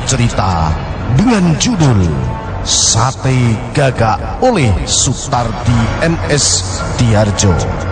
Cerita dengan judul Sate Gagak oleh Sutardi MS Diarjo.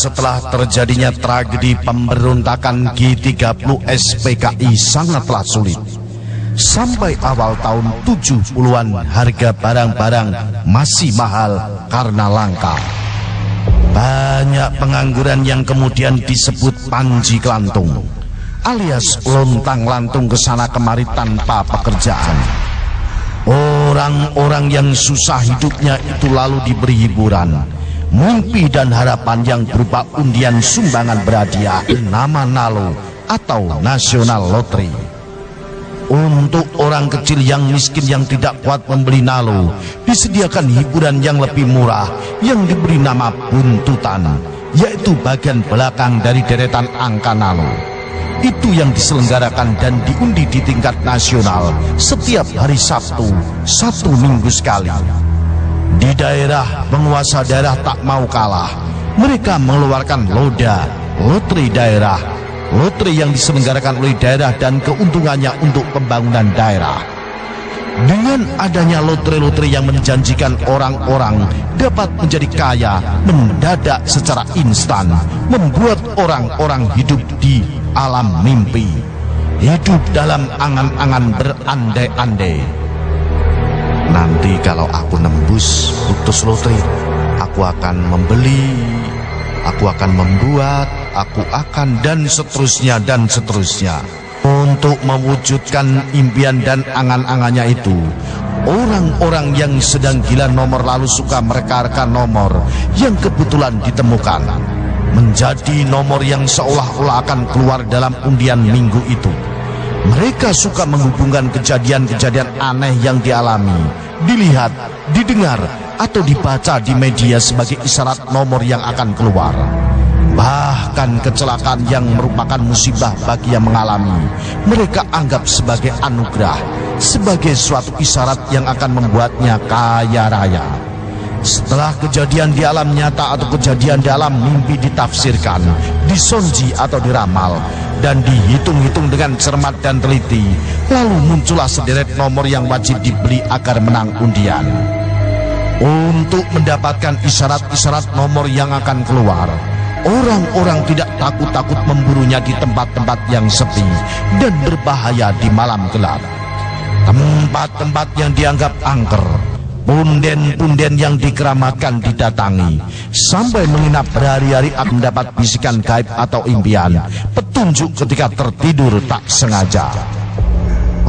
Setelah terjadinya tragedi pemberontakan G30 SPKI sangatlah sulit. Sampai awal tahun 70-an harga barang-barang masih mahal karena langka. Banyak pengangguran yang kemudian disebut panji kelantung alias lontang lantung ke sana kemari tanpa pekerjaan. Orang-orang yang susah hidupnya itu lalu diberi hiburan mimpi dan harapan yang berupa undian sumbangan berhadiah nama Nalo atau National Lottery. Untuk orang kecil yang miskin yang tidak kuat membeli Nalo, disediakan hiburan yang lebih murah yang diberi nama buntutan, yaitu bagian belakang dari deretan angka Nalo. Itu yang diselenggarakan dan diundi di tingkat nasional setiap hari Sabtu, satu minggu sekali. Di daerah, penguasa daerah tak mau kalah. Mereka mengeluarkan loda, lotri daerah, lotri yang diselenggarakan oleh daerah dan keuntungannya untuk pembangunan daerah. Dengan adanya lotre-lotre yang menjanjikan orang-orang dapat menjadi kaya mendadak secara instan, membuat orang-orang hidup di alam mimpi, hidup dalam angan-angan berandai-andai. Nanti kalau aku nembus putus lotre, aku akan membeli, aku akan membuat, aku akan dan seterusnya dan seterusnya. Untuk mewujudkan impian dan angan-angannya itu, orang-orang yang sedang gila nomor lalu suka mereka-reka nomor yang kebetulan ditemukan. Menjadi nomor yang seolah-olah akan keluar dalam undian minggu itu. Mereka suka menghubungkan kejadian-kejadian aneh yang dialami, dilihat, didengar, atau dibaca di media sebagai isyarat nomor yang akan keluar. Bahkan kecelakaan yang merupakan musibah bagi yang mengalami, mereka anggap sebagai anugerah, sebagai suatu isyarat yang akan membuatnya kaya raya. Setelah kejadian di alam nyata atau kejadian di alam mimpi ditafsirkan, disonji atau diramal, dan dihitung-hitung dengan cermat dan teliti, lalu muncullah sederet nomor yang wajib dibeli agar menang undian. Untuk mendapatkan isyarat-isyarat nomor yang akan keluar, orang-orang tidak takut-takut memburunya di tempat-tempat yang sepi dan berbahaya di malam gelap. Tempat-tempat yang dianggap angker, Punden-punden yang dikeramatkan didatangi. Sampai menginap berhari-hari akan mendapat bisikan gaib atau impian. Petunjuk ketika tertidur tak sengaja.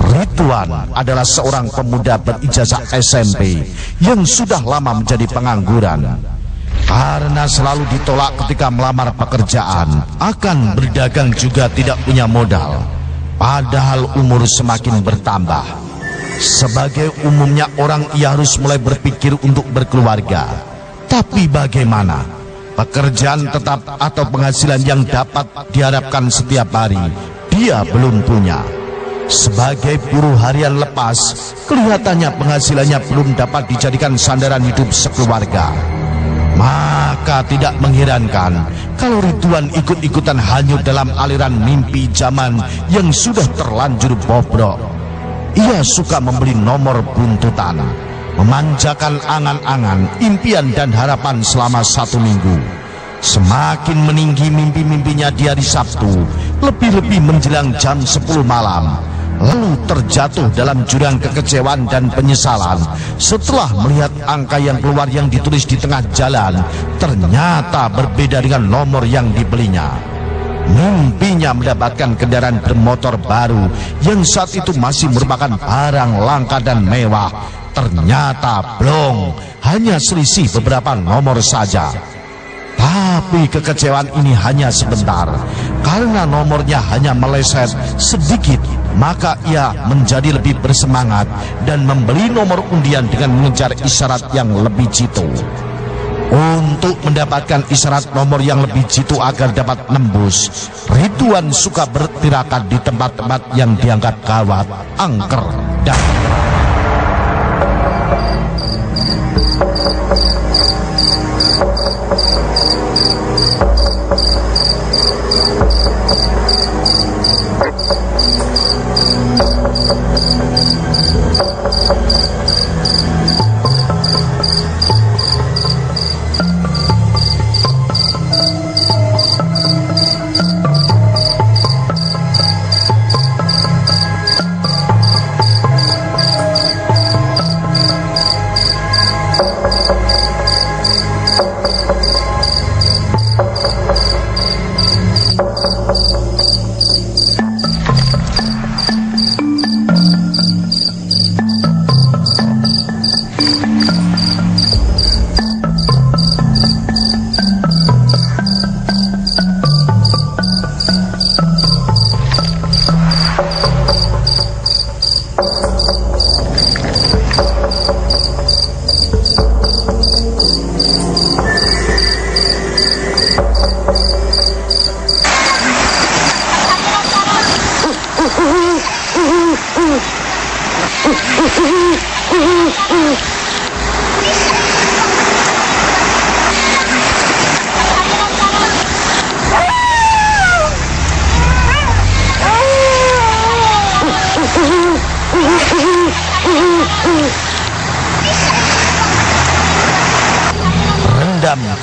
Ridwan adalah seorang pemuda berijazah SMP Yang sudah lama menjadi pengangguran. Karena selalu ditolak ketika melamar pekerjaan Akan berdagang juga tidak punya modal. Padahal umur semakin bertambah sebagai umumnya orang ia harus mulai berpikir untuk berkeluarga. Tapi bagaimana? Pekerjaan tetap atau penghasilan yang dapat diharapkan setiap hari, dia belum punya. Sebagai buruh harian lepas, kelihatannya penghasilannya belum dapat dijadikan sandaran hidup sekeluarga. Maka tidak mengherankan kalau Ridwan ikut-ikutan hanyut dalam aliran mimpi zaman yang sudah terlanjur bobrok. Ia suka membeli nomor buntutan, memanjakan angan-angan, impian dan harapan selama satu minggu. Semakin meninggi mimpi-mimpinya di hari Sabtu, lebih-lebih menjelang jam 10 malam lalu terjatuh dalam jurang kekecewaan dan penyesalan setelah melihat angka yang keluar yang ditulis di tengah jalan ternyata berbeda dengan nomor yang dibelinya. Mimpinya mendapatkan kendaraan bermotor baru yang saat itu masih merupakan barang langka dan mewah. Ternyata blong, hanya selisih beberapa nomor saja. Tapi kekecewaan ini hanya sebentar karena nomornya hanya meleset sedikit maka ia menjadi lebih bersemangat dan membeli nomor undian dengan mengejar isyarat yang lebih jitu. Untuk mendapatkan isyarat nomor yang lebih jitu agar dapat nembus, Ridwan suka bertirakat di tempat-tempat yang dianggap gawat, angker, dan Rendam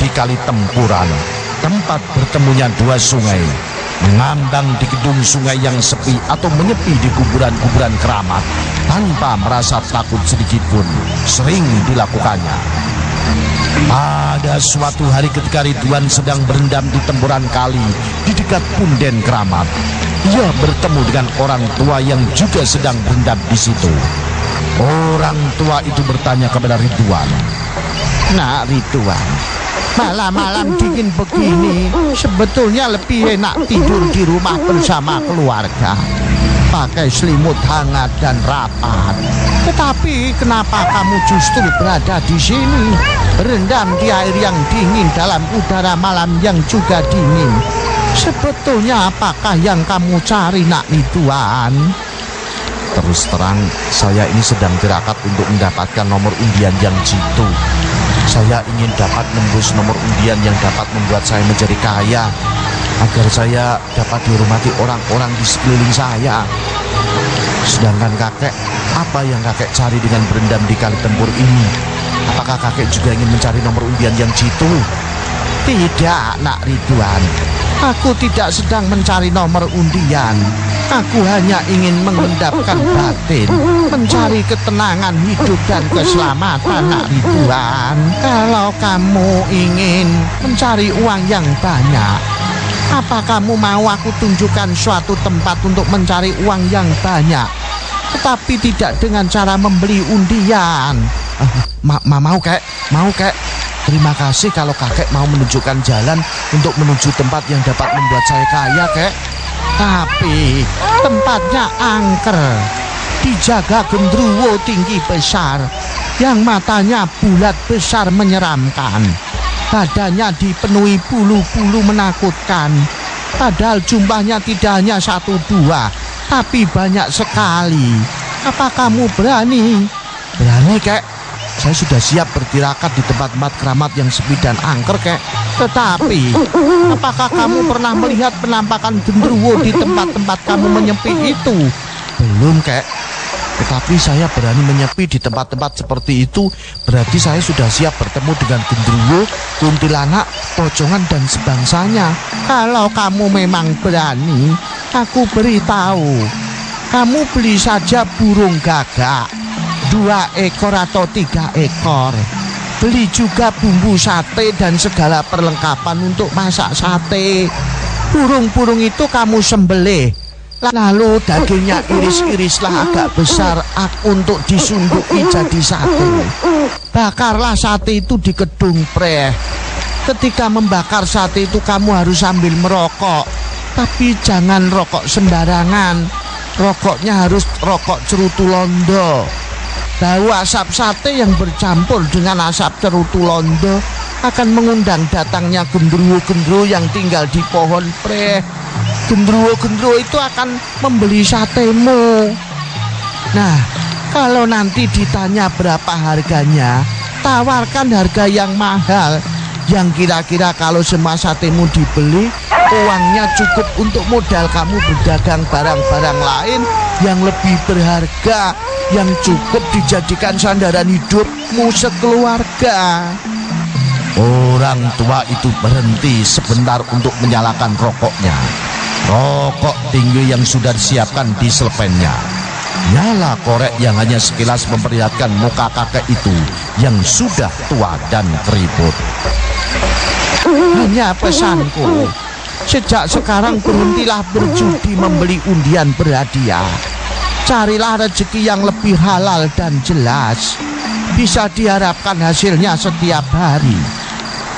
di kali tempuran, tempat bertemunya dua sungai, mengambang di gedung sungai yang sepi atau menyepi di kuburan-kuburan keramat tanpa merasa takut sedikit pun sering dilakukannya. Pada suatu hari ketika Ridwan sedang berendam di temburan kali di dekat punden keramat, ia bertemu dengan orang tua yang juga sedang berendam di situ. Orang tua itu bertanya kepada Ridwan, Nak Ridwan, malam-malam dingin begini sebetulnya lebih enak tidur di rumah bersama keluarga. Pakai selimut hangat dan rapat. Tetapi kenapa kamu justru berada di sini? Berendam di air yang dingin dalam udara malam yang juga dingin. Sebetulnya apakah yang kamu cari nak Ridwan? Terus terang, saya ini sedang tirakat untuk mendapatkan nomor undian yang jitu. Saya ingin dapat nembus nomor undian yang dapat membuat saya menjadi kaya agar saya dapat dihormati orang-orang di sekeliling saya. Sedangkan kakek, apa yang kakek cari dengan berendam di kali tempur ini? Apakah kakek juga ingin mencari nomor undian yang jitu? Tidak, nak Ridwan. Aku tidak sedang mencari nomor undian. Aku hanya ingin mengendapkan batin, mencari ketenangan hidup dan keselamatan, nak Ridwan. Kalau kamu ingin mencari uang yang banyak, apa kamu mau aku tunjukkan suatu tempat untuk mencari uang yang banyak? Tetapi tidak dengan cara membeli undian. Ma, ma mau kek, mau kek. Terima kasih kalau kakek mau menunjukkan jalan untuk menuju tempat yang dapat membuat saya kaya, kek. Tapi tempatnya angker, dijaga gendruwo tinggi besar, yang matanya bulat besar menyeramkan. Badannya dipenuhi bulu-bulu menakutkan. Padahal jumlahnya tidak hanya satu dua, tapi banyak sekali. Apa kamu berani? Berani, kek. saya sudah siap bertirakat di tempat-tempat keramat yang sepi dan angker kek. Tetapi, apakah kamu pernah melihat penampakan genderuwo di tempat-tempat kamu menyepi itu? Belum kek. Tetapi saya berani menyepi di tempat-tempat seperti itu Berarti saya sudah siap bertemu dengan genderuwo, kuntilanak, pocongan dan sebangsanya Kalau kamu memang berani, aku beritahu Kamu beli saja burung gagak Dua ekor atau tiga ekor Beli juga bumbu sate dan segala perlengkapan untuk masak sate Burung-burung itu kamu sembelih Lalu dagingnya iris-irislah agak besar untuk disunduki jadi sate. Bakarlah sate itu di kedung preh. Ketika membakar sate itu kamu harus sambil merokok. Tapi jangan rokok sembarangan. Rokoknya harus rokok cerutu londo. Bau asap sate yang bercampur dengan asap cerutu londo akan mengundang datangnya gendruwo-gendruwo yang tinggal di pohon preh gendruwo-gendruwo itu akan membeli satemu. Nah, kalau nanti ditanya berapa harganya, tawarkan harga yang mahal. Yang kira-kira kalau semua satemu dibeli, uangnya cukup untuk modal kamu berdagang barang-barang lain yang lebih berharga, yang cukup dijadikan sandaran hidupmu sekeluarga. Orang tua itu berhenti sebentar untuk menyalakan rokoknya. Rokok tinggi yang sudah disiapkan di selepennya. Nyala korek yang hanya sekilas memperlihatkan muka kakek itu yang sudah tua dan keriput. Hanya pesanku, sejak sekarang berhentilah berjudi membeli undian berhadiah. Carilah rezeki yang lebih halal dan jelas. Bisa diharapkan hasilnya setiap hari.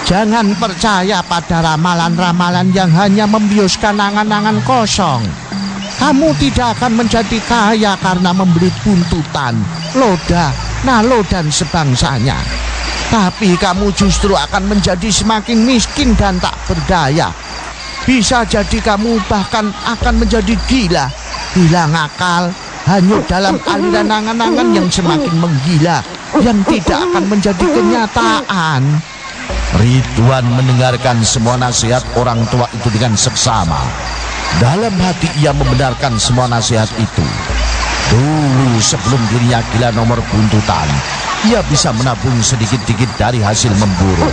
Jangan percaya pada ramalan-ramalan yang hanya membiuskan angan-angan kosong. Kamu tidak akan menjadi kaya karena membeli buntutan, loda, nalo dan sebangsanya. Tapi kamu justru akan menjadi semakin miskin dan tak berdaya. Bisa jadi kamu bahkan akan menjadi gila, hilang akal, hanyut dalam aliran angan-angan yang semakin menggila, yang tidak akan menjadi kenyataan. Ridwan mendengarkan semua nasihat orang tua itu dengan seksama. Dalam hati ia membenarkan semua nasihat itu. Dulu sebelum dirinya gila nomor buntutan, ia bisa menabung sedikit-sedikit dari hasil memburu.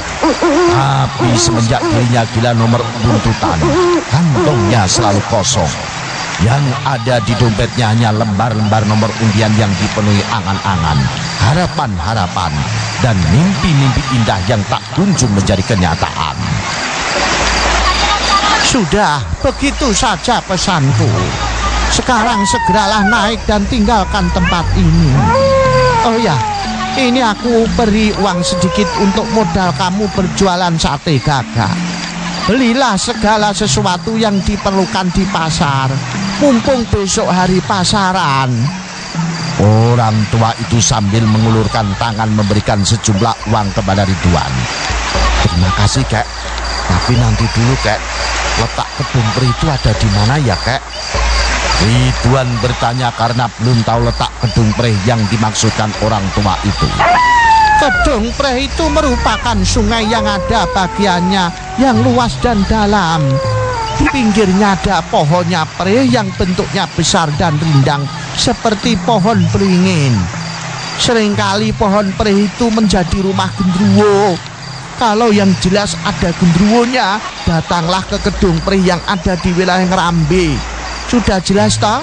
Tapi semenjak dirinya gila nomor buntutan, kantongnya selalu kosong. Yang ada di dompetnya hanya lembar-lembar nomor undian yang dipenuhi angan-angan, harapan-harapan, dan mimpi-mimpi indah yang tak kunjung menjadi kenyataan. Sudah, begitu saja pesanku. Sekarang segeralah naik dan tinggalkan tempat ini. Oh ya, ini aku beri uang sedikit untuk modal kamu berjualan sate gagak. Belilah segala sesuatu yang diperlukan di pasar mumpung besok hari pasaran. Orang tua itu sambil mengulurkan tangan memberikan sejumlah uang kepada Ridwan. Terima kasih, Kek. Tapi nanti dulu, Kek. Letak kedung peri itu ada di mana ya, Kek? Ridwan bertanya karena belum tahu letak kedung peri yang dimaksudkan orang tua itu. Kedung Preh itu merupakan sungai yang ada bagiannya yang luas dan dalam. Di pinggirnya ada pohonnya pre yang bentuknya besar dan rindang seperti pohon beringin. Seringkali pohon pre itu menjadi rumah gendruwo. Kalau yang jelas ada gendruwonya, datanglah ke gedung pre yang ada di wilayah Ngerambe. Sudah jelas toh?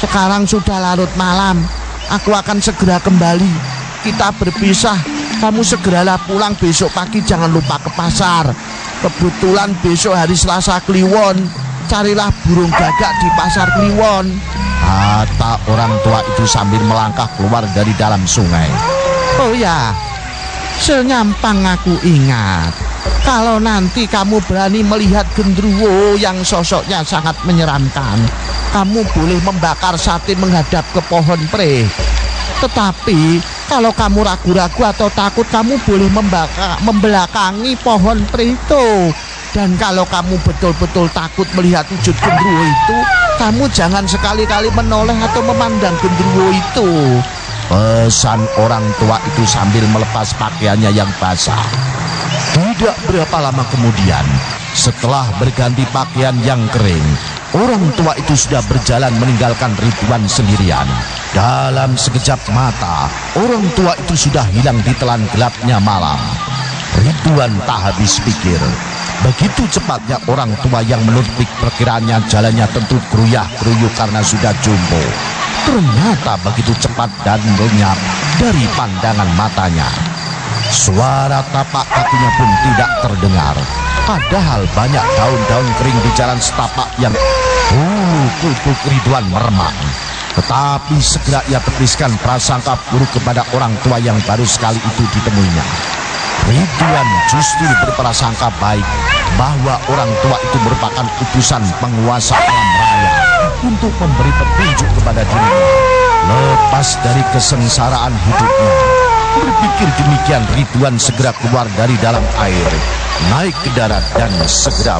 Sekarang sudah larut malam. Aku akan segera kembali. Kita berpisah. Kamu segeralah pulang besok pagi jangan lupa ke pasar. Kebetulan besok hari Selasa Kliwon Carilah burung gagak di pasar Kliwon. Kata orang tua itu sambil melangkah keluar dari dalam sungai. Oh ya Senyampang aku ingat. Kalau nanti kamu berani melihat gendruwo yang sosoknya sangat menyeramkan Kamu boleh membakar sate menghadap ke pohon pre Tetapi kalau kamu ragu-ragu atau takut, kamu boleh membaka, membelakangi pohon preto. Dan kalau kamu betul-betul takut melihat wujud gendruwo itu, kamu jangan sekali-kali menoleh atau memandang gendruwo itu. Pesan orang tua itu sambil melepas pakaiannya yang basah. Tidak berapa lama kemudian, setelah berganti pakaian yang kering, orang tua itu sudah berjalan meninggalkan Ridwan sendirian. Dalam sekejap mata, orang tua itu sudah hilang di telan gelapnya malam. Ridwan tak habis pikir. Begitu cepatnya orang tua yang menurut perkiraannya jalannya tentu keruyah keruyuk karena sudah jumbo. Ternyata begitu cepat dan lenyap dari pandangan matanya. Suara tapak kakinya pun tidak terdengar. Padahal banyak daun-daun kering di jalan setapak yang uh, kuku Ridwan meremang. Tetapi segera ia tepiskan prasangka buruk kepada orang tua yang baru sekali itu ditemuinya. Ridwan justru berprasangka baik bahwa orang tua itu merupakan utusan penguasa alam raya untuk memberi petunjuk kepada dirinya lepas dari kesengsaraan hidupnya. Berpikir demikian Ridwan segera keluar dari dalam air, naik ke darat dan segera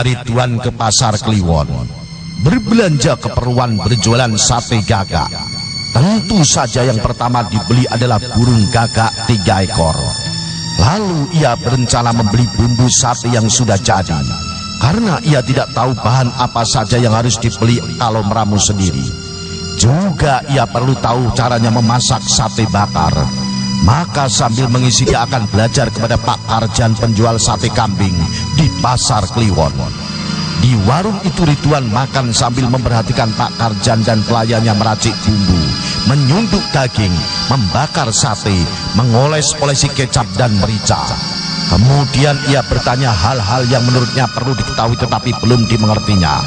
Ridwan ke pasar Kliwon. Berbelanja keperluan berjualan sate gagak. Tentu saja yang pertama dibeli adalah burung gagak tiga ekor. Lalu ia berencana membeli bumbu sate yang sudah jadi. Karena ia tidak tahu bahan apa saja yang harus dibeli kalau meramu sendiri. Juga ia perlu tahu caranya memasak sate bakar maka sambil mengisi dia akan belajar kepada Pak Karjan penjual sate kambing di Pasar Kliwon. Di warung itu Ridwan makan sambil memperhatikan Pak Karjan dan pelayannya meracik bumbu, menyunduk daging, membakar sate, mengoles-olesi kecap dan merica. Kemudian ia bertanya hal-hal yang menurutnya perlu diketahui tetapi belum dimengertinya.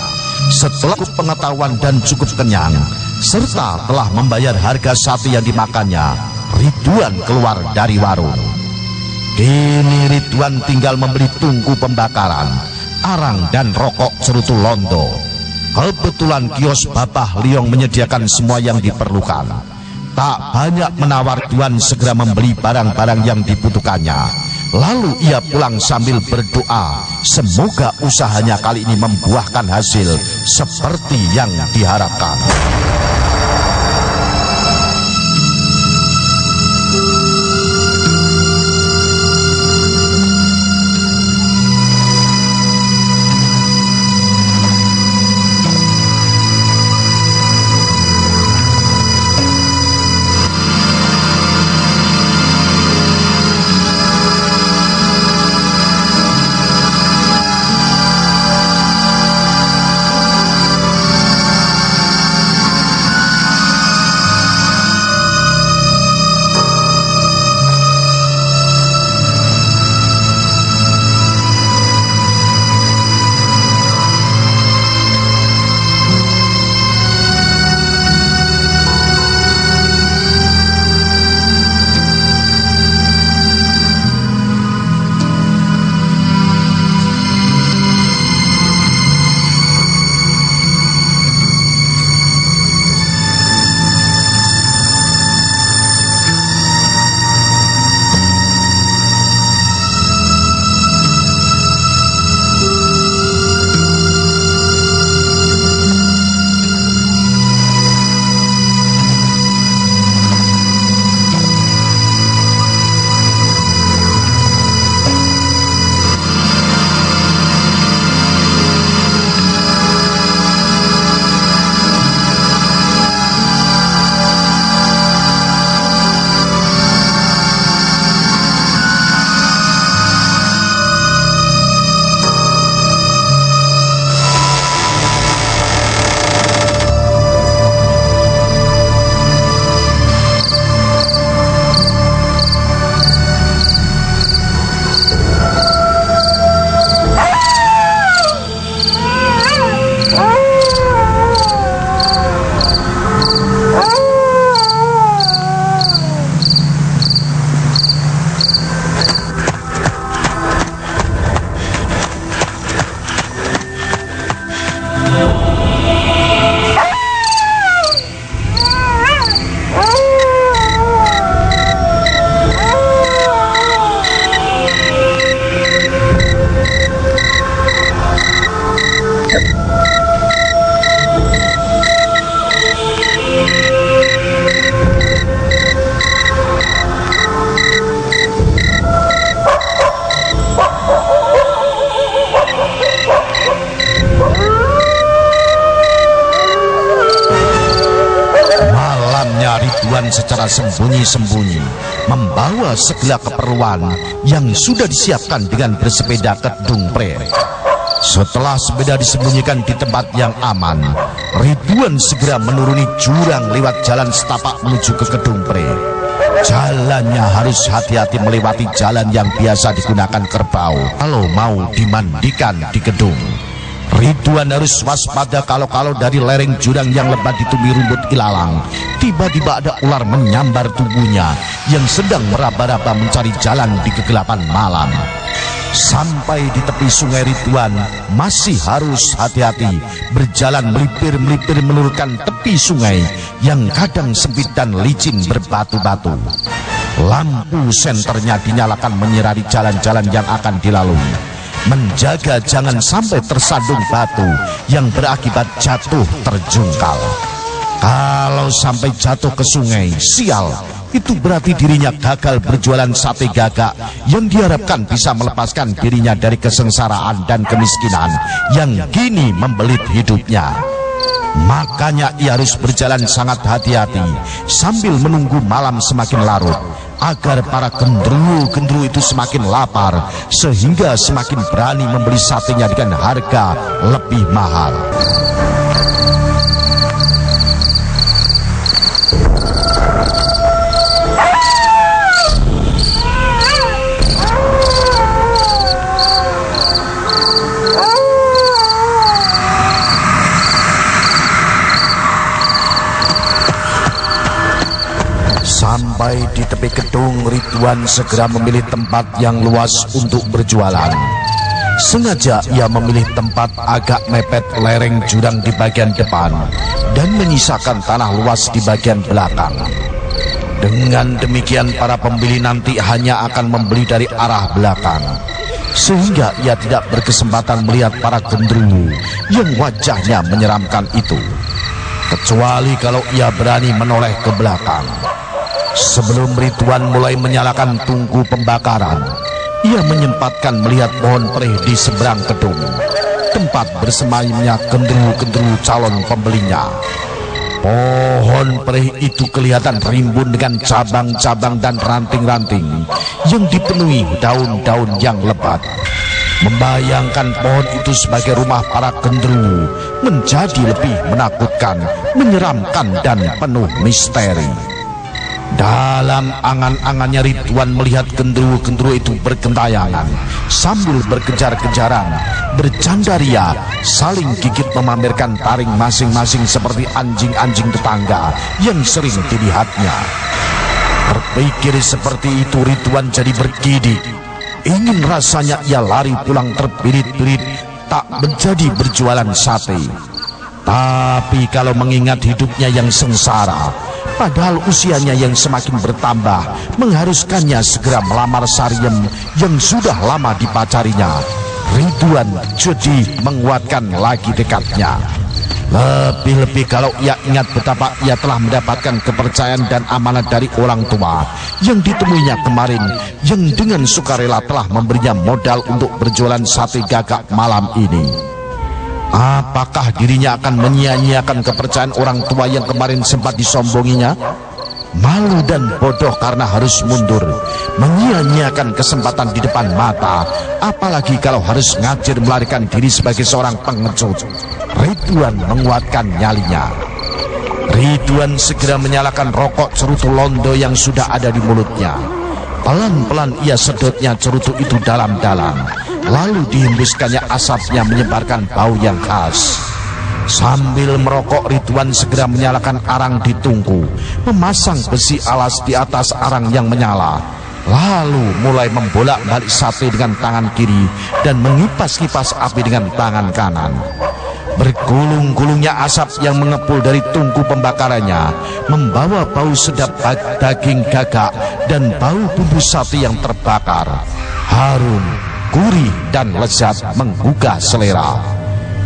Setelah pengetahuan dan cukup kenyang, serta telah membayar harga sate yang dimakannya, Ridwan keluar dari warung. Kini Ridwan tinggal membeli tungku pembakaran, arang dan rokok cerutu londo. Kebetulan kios Bapak Liong menyediakan semua yang diperlukan. Tak banyak menawar Ridwan segera membeli barang-barang yang dibutuhkannya. Lalu ia pulang sambil berdoa, semoga usahanya kali ini membuahkan hasil seperti yang diharapkan. Sembunyi-sembunyi, membawa segala keperluan yang sudah disiapkan dengan bersepeda ke Dungpre. Setelah sepeda disembunyikan di tempat yang aman, Ridwan segera menuruni jurang lewat jalan setapak menuju ke Kedung Pre. Jalannya harus hati-hati melewati jalan yang biasa digunakan kerbau kalau mau dimandikan di gedung. Ridwan harus waspada kalau-kalau dari lereng jurang yang lebat ditumbuhi rumput ilalang. Tiba-tiba ada ular menyambar tubuhnya yang sedang meraba-raba mencari jalan di kegelapan malam. Sampai di tepi sungai Ridwan masih harus hati-hati berjalan melipir-melipir menurunkan tepi sungai yang kadang sempit dan licin berbatu-batu. Lampu senternya dinyalakan menyirari jalan-jalan yang akan dilalui. Menjaga jangan sampai tersandung batu yang berakibat jatuh terjungkal. Kalau sampai jatuh ke sungai, sial, itu berarti dirinya gagal berjualan sate gagak yang diharapkan bisa melepaskan dirinya dari kesengsaraan dan kemiskinan yang kini membelit hidupnya. Makanya ia harus berjalan sangat hati-hati sambil menunggu malam semakin larut agar para gendruwo-gendruwo itu semakin lapar sehingga semakin berani membeli satenya dengan harga lebih mahal. Tepi gedung, Ridwan segera memilih tempat yang luas untuk berjualan. Sengaja ia memilih tempat agak mepet lereng jurang di bagian depan dan menyisakan tanah luas di bagian belakang. Dengan demikian para pembeli nanti hanya akan membeli dari arah belakang. Sehingga ia tidak berkesempatan melihat para gendruwo yang wajahnya menyeramkan itu. Kecuali kalau ia berani menoleh ke belakang. Sebelum Ridwan mulai menyalakan tungku pembakaran, ia menyempatkan melihat pohon perih di seberang gedung, tempat bersemayamnya gendru-gendru calon pembelinya. Pohon perih itu kelihatan rimbun dengan cabang-cabang dan ranting-ranting yang dipenuhi daun-daun yang lebat. Membayangkan pohon itu sebagai rumah para gendru menjadi lebih menakutkan, menyeramkan, dan penuh misteri. Dalam angan-angannya Ridwan melihat gendruwo-gendruwo itu bergentayangan sambil berkejar-kejaran, bercandaria, saling gigit memamerkan taring masing-masing seperti anjing-anjing tetangga yang sering dilihatnya. Berpikir seperti itu Ridwan jadi bergidik. Ingin rasanya ia lari pulang terbirit-birit tak menjadi berjualan sate. Tapi kalau mengingat hidupnya yang sengsara, Padahal usianya yang semakin bertambah mengharuskannya segera melamar Sariem yang sudah lama dipacarinya. Ridwan jadi menguatkan lagi dekatnya. Lebih-lebih kalau ia ingat betapa ia telah mendapatkan kepercayaan dan amanat dari orang tua yang ditemuinya kemarin yang dengan sukarela telah memberinya modal untuk berjualan sate gagak malam ini. Apakah dirinya akan menyia-nyiakan kepercayaan orang tua yang kemarin sempat disombonginya? Malu dan bodoh karena harus mundur, menyia-nyiakan kesempatan di depan mata, apalagi kalau harus ngajir melarikan diri sebagai seorang pengecut. Ridwan menguatkan nyalinya. Ridwan segera menyalakan rokok cerutu londo yang sudah ada di mulutnya. Pelan-pelan ia sedotnya cerutu itu dalam-dalam lalu dihembuskannya asapnya menyebarkan bau yang khas. Sambil merokok Ridwan segera menyalakan arang di tungku, memasang besi alas di atas arang yang menyala. Lalu mulai membolak balik sate dengan tangan kiri dan mengipas-kipas api dengan tangan kanan. Bergulung-gulungnya asap yang mengepul dari tungku pembakarannya membawa bau sedap daging gagak dan bau bumbu sate yang terbakar. Harum gurih dan lezat menggugah selera.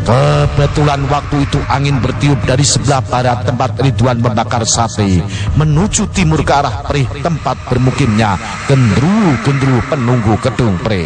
Kebetulan waktu itu angin bertiup dari sebelah barat tempat Ridwan membakar sate menuju timur ke arah perih tempat bermukimnya gendru-gendru penunggu gedung pre.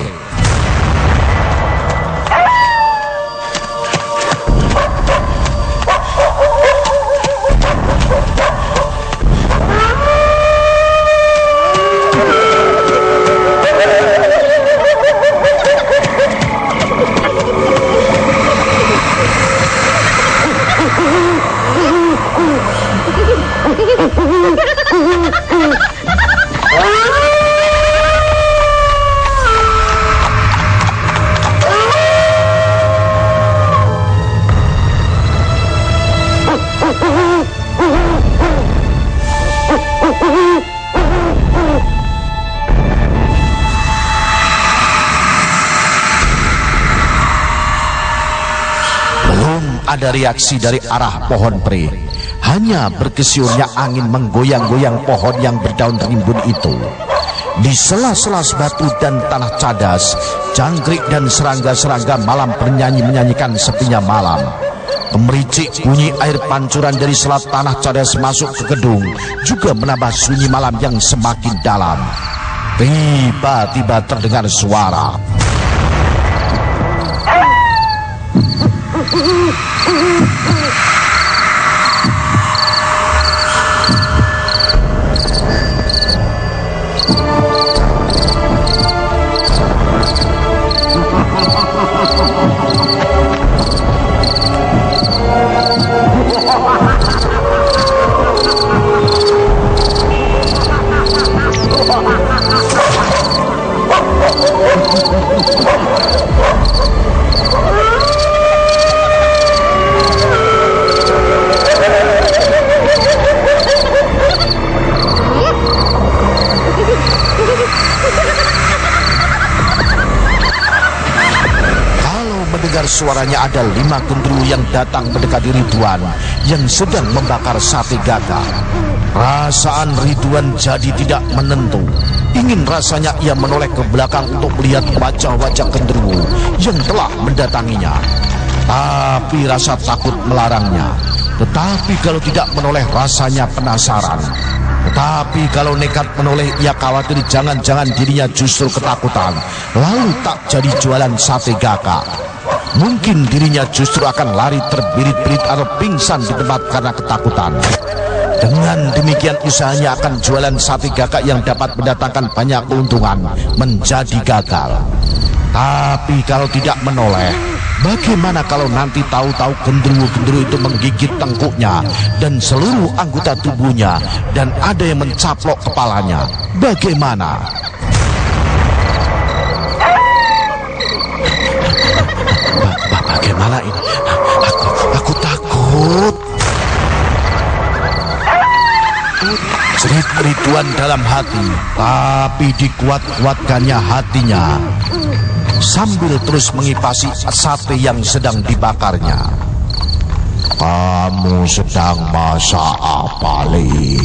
Ada reaksi dari arah pohon peri. Hanya berkesiurnya angin menggoyang-goyang pohon yang berdaun rimbun itu. Di sela-sela batu dan tanah cadas, jangkrik dan serangga-serangga malam bernyanyi menyanyikan sepinya malam. Kemericik bunyi air pancuran dari selat tanah cadas masuk ke gedung juga menambah sunyi malam yang semakin dalam. Tiba-tiba terdengar suara. Oh, oh, oh, oh, oh. Suaranya ada lima gendruwo yang datang mendekati Ridwan yang sedang membakar sate gagak. Rasaan Ridwan jadi tidak menentu. Ingin rasanya ia menoleh ke belakang untuk melihat wajah-wajah gendruwo yang telah mendatanginya. Tapi rasa takut melarangnya. Tetapi kalau tidak menoleh rasanya penasaran. Tetapi kalau nekat menoleh ia khawatir jangan-jangan dirinya justru ketakutan. Lalu tak jadi jualan sate gagak. Mungkin dirinya justru akan lari terbirit-birit atau pingsan di tempat karena ketakutan. Dengan demikian usahanya akan jualan sate gagak yang dapat mendatangkan banyak keuntungan menjadi gagal. Tapi kalau tidak menoleh, bagaimana kalau nanti tahu-tahu genderuwo-genderuwo itu menggigit tengkuknya dan seluruh anggota tubuhnya dan ada yang mencaplok kepalanya? Bagaimana? Bagaimana ini? Aku, aku takut. Jerit Ridwan dalam hati, tapi dikuat-kuatkannya hatinya. Sambil terus mengipasi sate yang sedang dibakarnya. Kamu sedang masak apa, Li?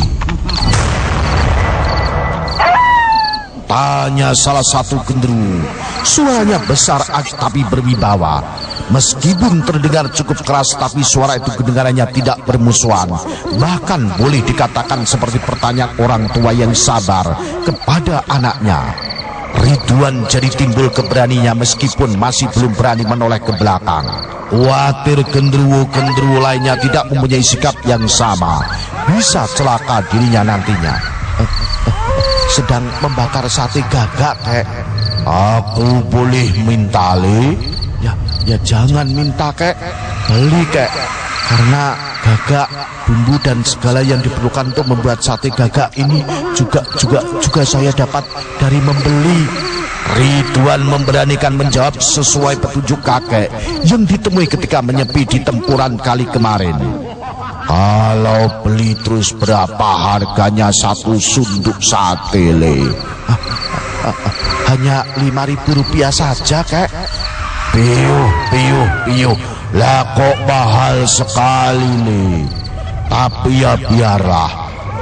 Tanya salah satu genderuwo. Suaranya besar tapi berwibawa. Meskipun terdengar cukup keras tapi suara itu kedengarannya tidak bermusuhan. Bahkan boleh dikatakan seperti pertanyaan orang tua yang sabar kepada anaknya. Ridwan jadi timbul keberaninya meskipun masih belum berani menoleh ke belakang. Khawatir genderuwo-genderuwo lainnya tidak mempunyai sikap yang sama. Bisa celaka dirinya nantinya. Sedang membakar sate gagak, kek. Aku boleh minta le? ya ya jangan minta kek beli kek karena gagak bumbu dan segala yang diperlukan untuk membuat sate gagak ini juga juga juga saya dapat dari membeli Ridwan memberanikan menjawab sesuai petunjuk kakek yang ditemui ketika menyepi di tempuran kali kemarin. Kalau beli terus berapa harganya satu sunduk sate le? Hanya lima ribu rupiah saja kek. Piuh, piuh, piuh. Lah kok mahal sekali nih. Tapi ya biarlah.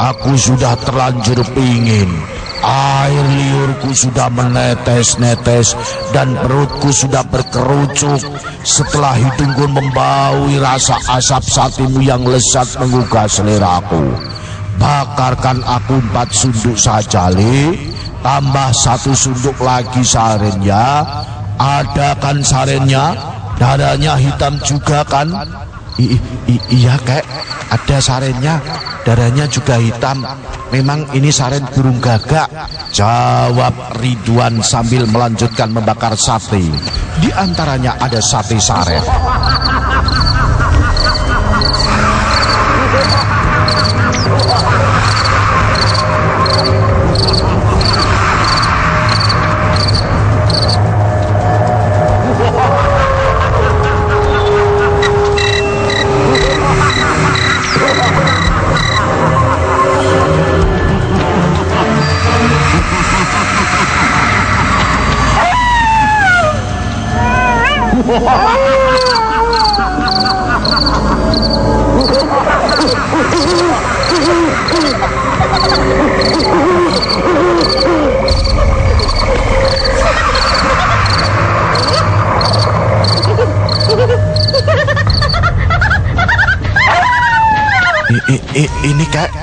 Aku sudah terlanjur pingin. Air liurku sudah menetes-netes dan perutku sudah berkerucuk setelah hidungku membaui rasa asap satimu yang lezat menggugah seleraku. Bakarkan aku empat sunduk saja, Li. Tambah satu sunduk lagi saren ya ada kan sarennya, darahnya hitam juga kan? I, i, iya kek, ada sarennya, darahnya juga hitam. Memang ini saren burung gagak. Jawab Ridwan sambil melanjutkan membakar sate. Di antaranya ada sate saren.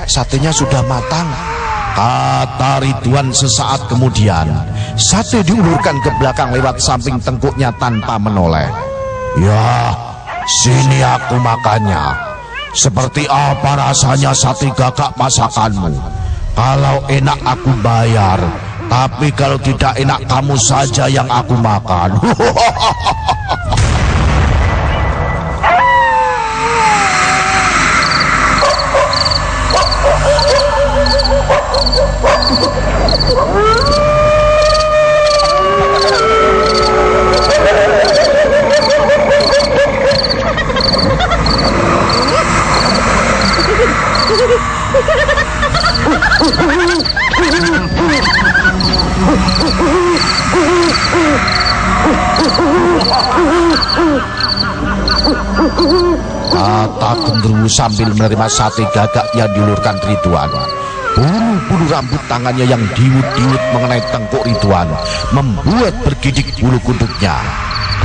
Satenya sudah matang. Kata Ridwan sesaat kemudian Sate diulurkan ke belakang lewat samping tengkuknya tanpa menoleh. Ya sini aku makannya Seperti apa rasanya sate gagak masakanmu? Kalau enak aku bayar Tapi kalau tidak enak kamu saja yang aku makan Kata genderuwo sambil menerima sate gagak yang diulurkan Ridwan. Bulu-bulu rambut tangannya yang diut-diut mengenai tengkuk Ridwan membuat bergidik bulu kuduknya.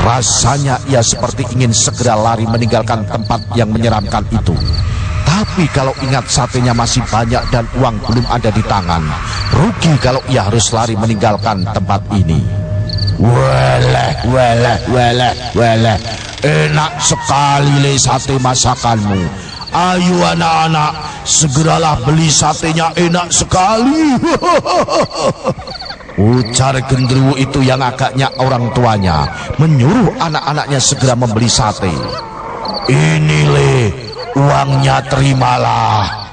Rasanya ia seperti ingin segera lari meninggalkan tempat yang menyeramkan itu. Tapi kalau ingat satenya masih banyak dan uang belum ada di tangan, rugi kalau ia harus lari meninggalkan tempat ini. Weleh, weleh, weleh, weleh. Enak sekali le sate masakanmu. Ayo anak-anak, segeralah beli satenya enak sekali. Ujar genderuwo itu yang agaknya orang tuanya menyuruh anak-anaknya segera membeli sate. Ini le, uangnya terimalah.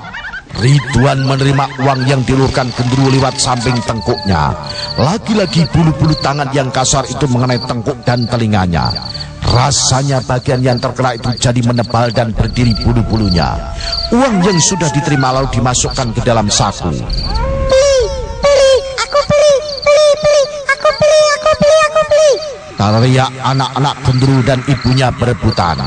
Ridwan menerima uang yang dilurkan genderuwo lewat samping tengkuknya. Lagi-lagi bulu-bulu tangan yang kasar itu mengenai tengkuk dan telinganya. Rasanya bagian yang terkena itu jadi menebal dan berdiri bulu-bulunya. Uang yang sudah diterima lalu dimasukkan ke dalam saku. Beli, beli, aku beli, beli, beli, aku beli, aku beli, aku beli. Teriak anak-anak genderuwo dan ibunya berebutan.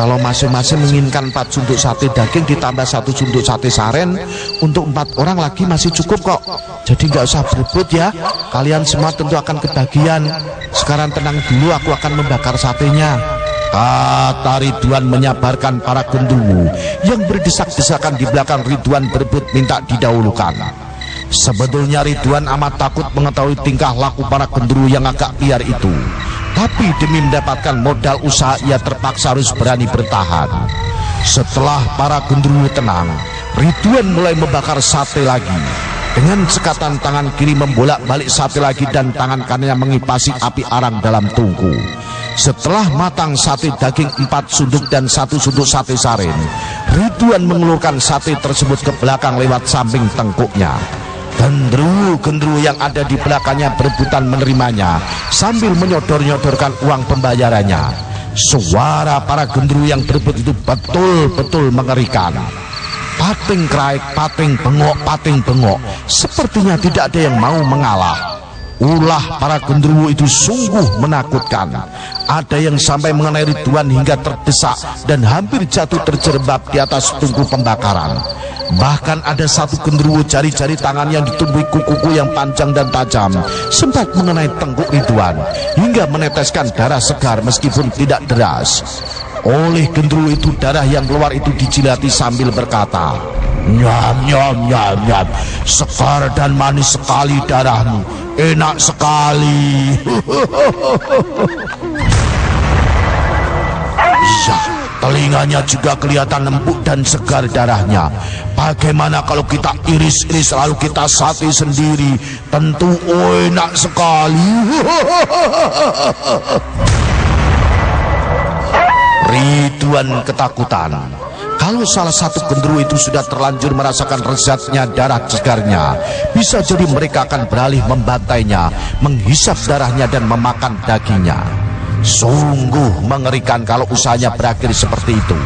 Kalau masing-masing menginginkan empat sunduk sate daging ditambah satu sunduk sate saren, untuk empat orang lagi masih cukup kok. Jadi nggak usah berebut ya. Kalian semua tentu akan kebagian. Sekarang tenang dulu, aku akan membakar satenya. Kata Ridwan menyabarkan para genderuwo yang berdesak-desakan di belakang Ridwan berebut minta didahulukan. Sebetulnya Ridwan amat takut mengetahui tingkah laku para genderuwo yang agak liar itu. Tapi demi mendapatkan modal usaha ia terpaksa harus berani bertahan. Setelah para genderuwo tenang, Ridwan mulai membakar sate lagi. Dengan sekatan tangan kiri membolak-balik sate lagi dan tangan kanannya mengipasi api arang dalam tungku. Setelah matang sate daging empat sunduk dan satu sunduk sate saren, Ridwan mengelurkan sate tersebut ke belakang lewat samping tengkuknya. Gendru-gendru yang ada di belakangnya berebutan menerimanya sambil menyodor-nyodorkan uang pembayarannya. Suara para gendru yang berebut itu betul-betul mengerikan. Pating kraik, pating bengok, pating bengok. Sepertinya tidak ada yang mau mengalah. Ulah para genderuwo itu sungguh menakutkan. Ada yang sampai mengenai Ridwan hingga terdesak dan hampir jatuh terjerembab di atas tungku pembakaran. Bahkan ada satu genderuwo jari-jari tangan yang ditumbuhi kuku-kuku yang panjang dan tajam sempat mengenai tengkuk Ridwan hingga meneteskan darah segar meskipun tidak deras. Oleh genderuwo itu darah yang keluar itu dijilati sambil berkata, Nyam nyam nyam nyam Sekar dan manis sekali darahmu Enak sekali Ya Telinganya juga kelihatan empuk dan segar darahnya. Bagaimana kalau kita iris-iris lalu kita sate sendiri? Tentu enak sekali. Ridwan ketakutan. Kalau salah satu genderuwo itu sudah terlanjur merasakan lezatnya darah segarnya, bisa jadi mereka akan beralih membantainya, menghisap darahnya dan memakan dagingnya. Sungguh mengerikan kalau usahanya berakhir seperti itu.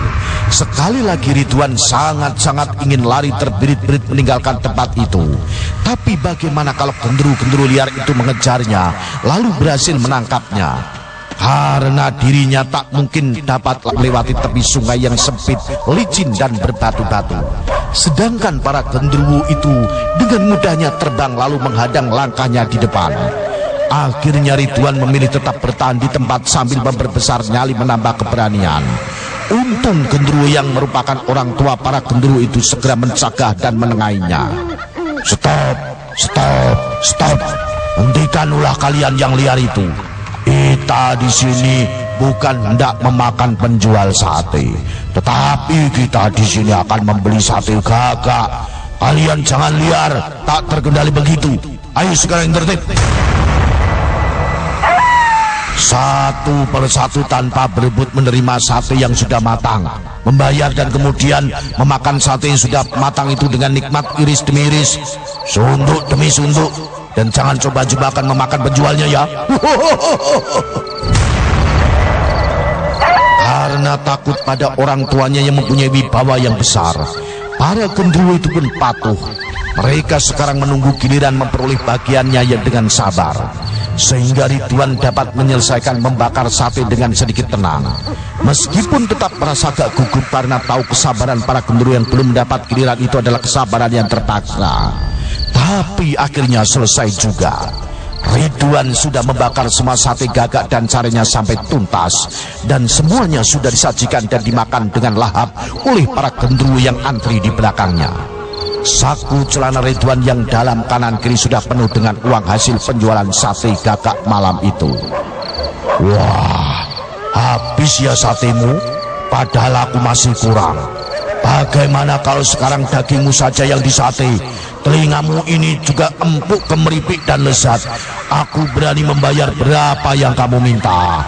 Sekali lagi Ridwan sangat-sangat ingin lari terbirit-birit meninggalkan tempat itu. Tapi bagaimana kalau genderu-genderu liar itu mengejarnya, lalu berhasil menangkapnya? Karena dirinya tak mungkin dapat melewati tepi sungai yang sempit, licin dan berbatu-batu. Sedangkan para genderuwo itu dengan mudahnya terbang lalu menghadang langkahnya di depan. Akhirnya Ridwan memilih tetap bertahan di tempat sambil memperbesar nyali menambah keberanian. Untung genderuwo yang merupakan orang tua para genderuwo itu segera mencegah dan menengainya. Stop, stop, stop. Hentikan ulah kalian yang liar itu. Kita di sini bukan hendak memakan penjual sate, tetapi kita di sini akan membeli sate gagak. Kalian jangan liar, tak terkendali begitu. Ayo sekarang tertib. Satu persatu tanpa berebut menerima sate yang sudah matang Membayar dan kemudian memakan sate yang sudah matang itu dengan nikmat iris demi iris Sunduk demi sunduk Dan jangan coba-coba akan memakan penjualnya ya Karena takut pada orang tuanya yang mempunyai wibawa yang besar Para genderuwo itu pun patuh mereka sekarang menunggu giliran memperoleh bagiannya yang dengan sabar sehingga Ridwan dapat menyelesaikan membakar sate dengan sedikit tenang. Meskipun tetap merasa agak gugup karena tahu kesabaran para genderuwo yang belum mendapat giliran itu adalah kesabaran yang terpaksa. Tapi akhirnya selesai juga. Ridwan sudah membakar semua sate gagak dan caranya sampai tuntas dan semuanya sudah disajikan dan dimakan dengan lahap oleh para genderuwo yang antri di belakangnya. Saku celana Ridwan yang dalam kanan kiri sudah penuh dengan uang hasil penjualan sate gagak malam itu. Wah, habis ya satemu? Padahal aku masih kurang. Bagaimana kalau sekarang dagingmu saja yang disate? Telingamu ini juga empuk, kemeripik dan lezat. Aku berani membayar berapa yang kamu minta.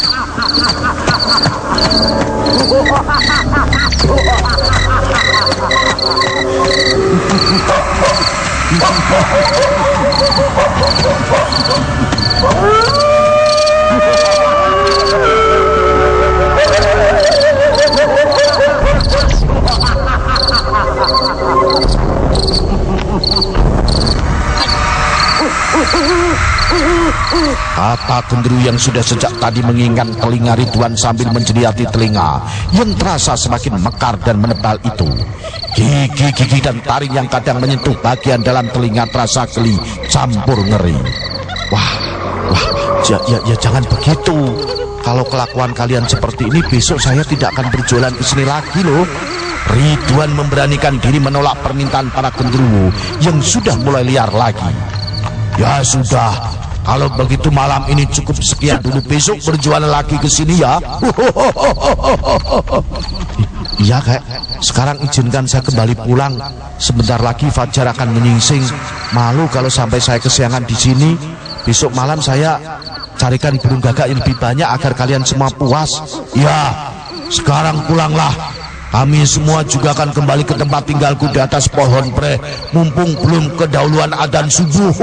Ooh, ooh, ooh. Kata genderu yang sudah sejak tadi mengingat telinga Ridwan sambil menjeliati telinga yang terasa semakin mekar dan menebal itu. Gigi-gigi dan taring yang kadang menyentuh bagian dalam telinga terasa geli campur ngeri. Wah, wah, ya, ya, ya jangan begitu. Kalau kelakuan kalian seperti ini besok saya tidak akan berjualan ke sini lagi loh. Ridwan memberanikan diri menolak permintaan para genderuwo yang sudah mulai liar lagi. Ya sudah, kalau begitu malam ini cukup sekian dulu besok berjualan lagi ke sini ya. Iya kak, sekarang izinkan saya kembali pulang. Sebentar lagi Fajar akan menyingsing. Malu kalau sampai saya kesiangan di sini. Besok malam saya carikan burung gagak yang lebih banyak agar kalian semua puas. Ya, sekarang pulanglah. Kami semua juga akan kembali ke tempat tinggalku di atas pohon pre, mumpung belum kedahuluan adzan subuh.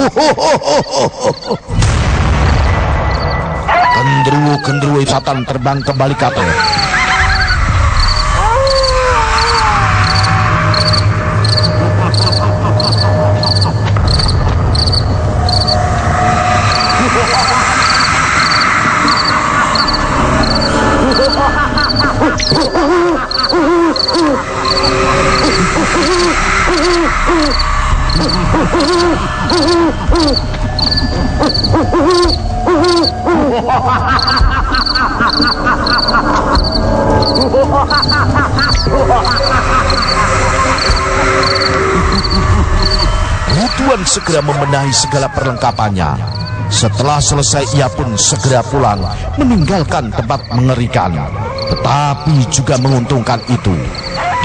Gendruwo-gendruwo satan terbang kembali ke atas. Ridwan segera membenahi segala perlengkapannya. Setelah selesai ia pun segera pulang meninggalkan tempat mengerikan. Tetapi juga menguntungkan itu.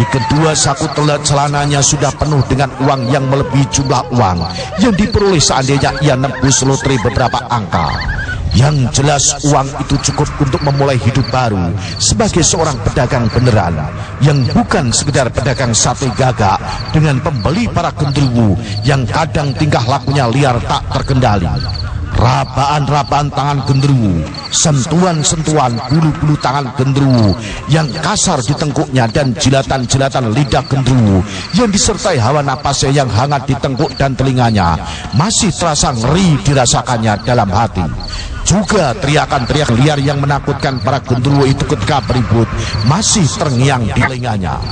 Di kedua saku telat celananya sudah penuh dengan uang yang melebihi jumlah uang yang diperoleh seandainya ia nembus lotre beberapa angka. Yang jelas uang itu cukup untuk memulai hidup baru sebagai seorang pedagang beneran yang bukan sekedar pedagang sate gagak dengan pembeli para gendruwo yang kadang tingkah lakunya liar tak terkendali. Rabaan-rabaan tangan genderuwo, sentuhan-sentuhan bulu-bulu tangan genderuwo yang kasar di tengkuknya dan jilatan-jilatan lidah genderuwo yang disertai hawa napasnya yang hangat di tengkuk dan telinganya masih terasa ngeri dirasakannya dalam hati. Juga teriakan-teriakan liar yang menakutkan para genderuwo itu ketika beribut masih terngiang di telinganya.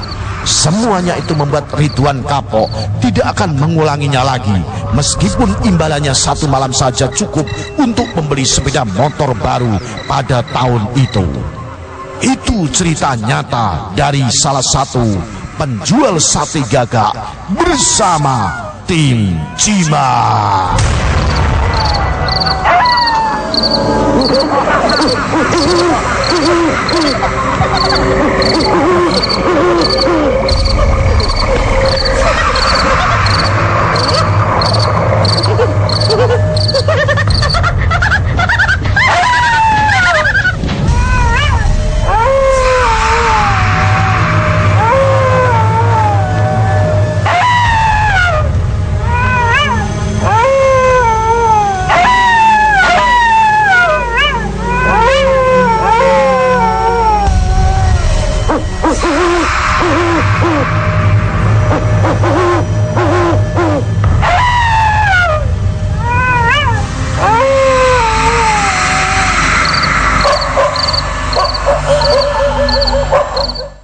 Semuanya itu membuat Ridwan kapok tidak akan mengulanginya lagi meskipun imbalannya satu malam saja cukup untuk membeli sepeda motor baru pada tahun itu. Itu cerita nyata dari salah satu penjual sate gagak bersama tim Cima. Oh, my God.